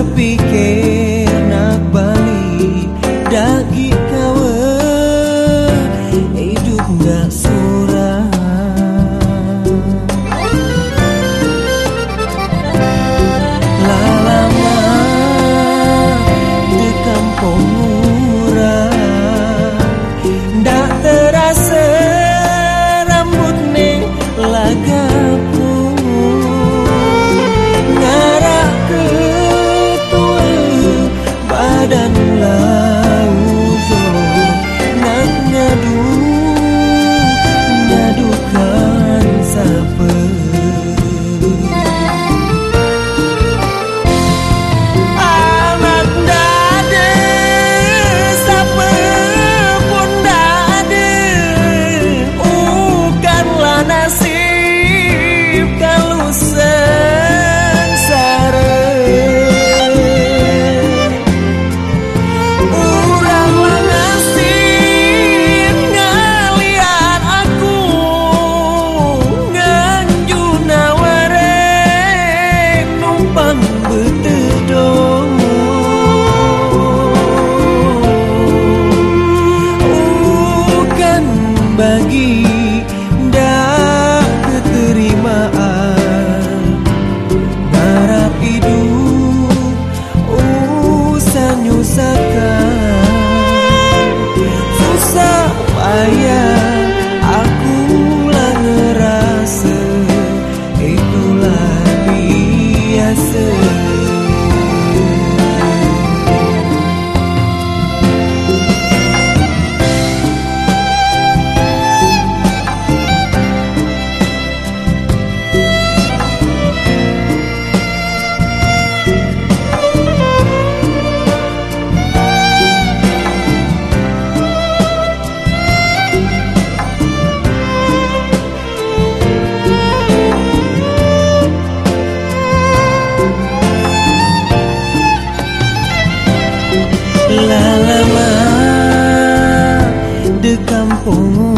berpikir nak balik. Daging kawe eh, hidup gak surah lalama di kampung lama de kampung murah